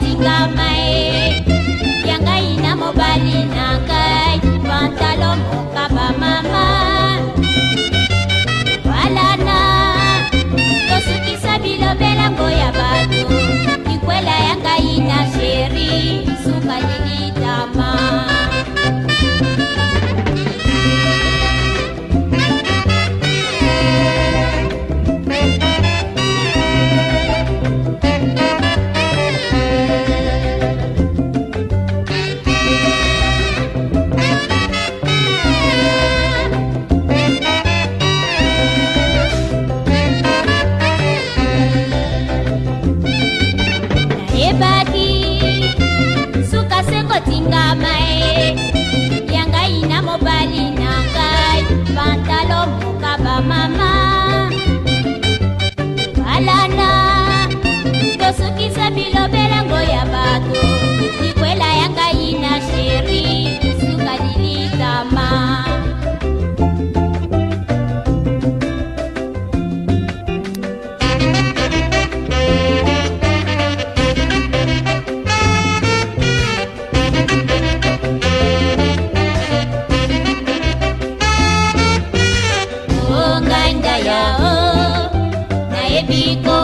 kotingama e ya nayebi kombo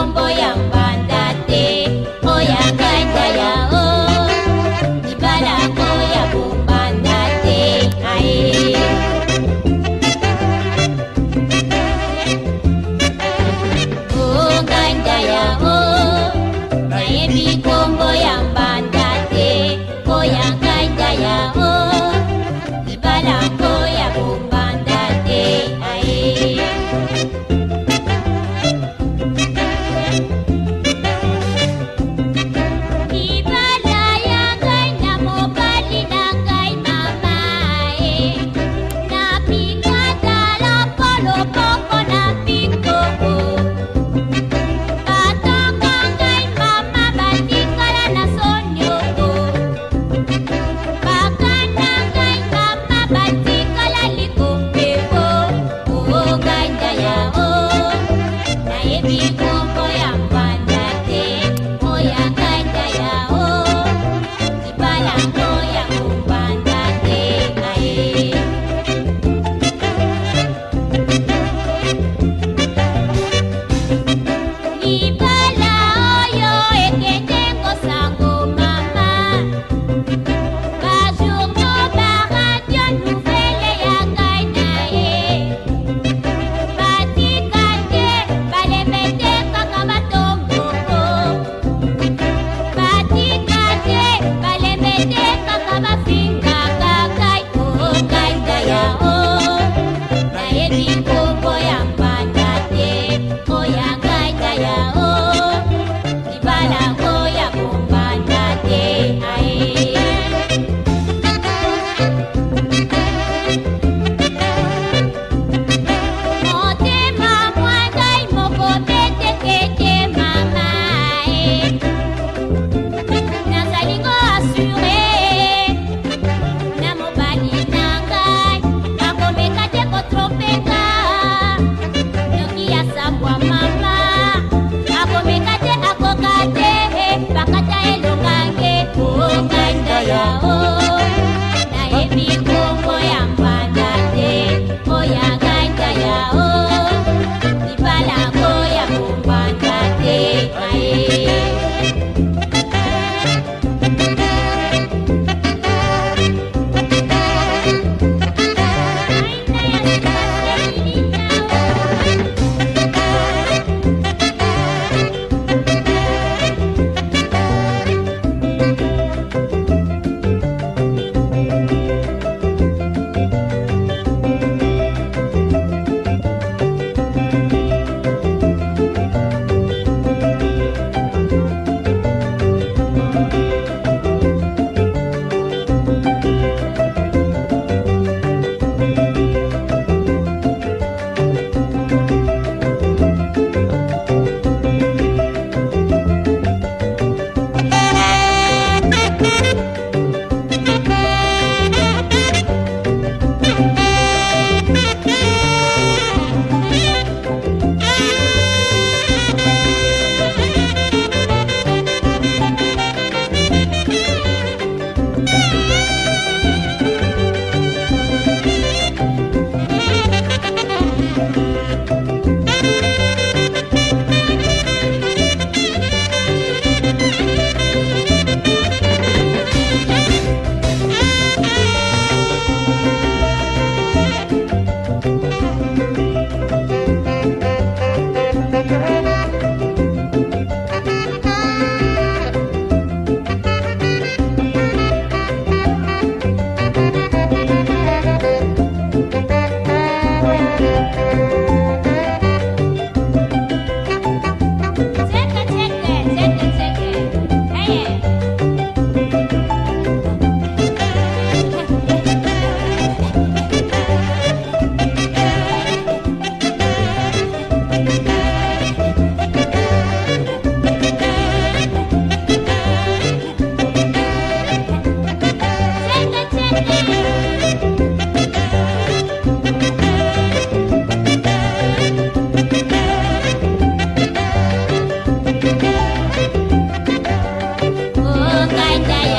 Yeah.